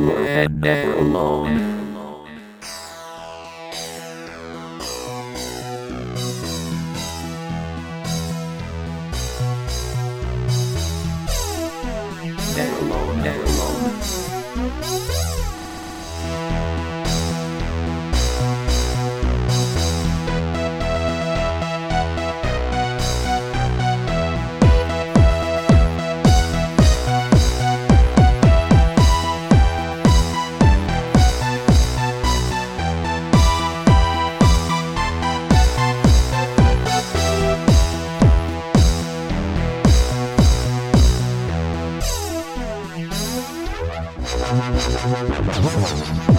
stronger and never alone. Never alone, never alone. you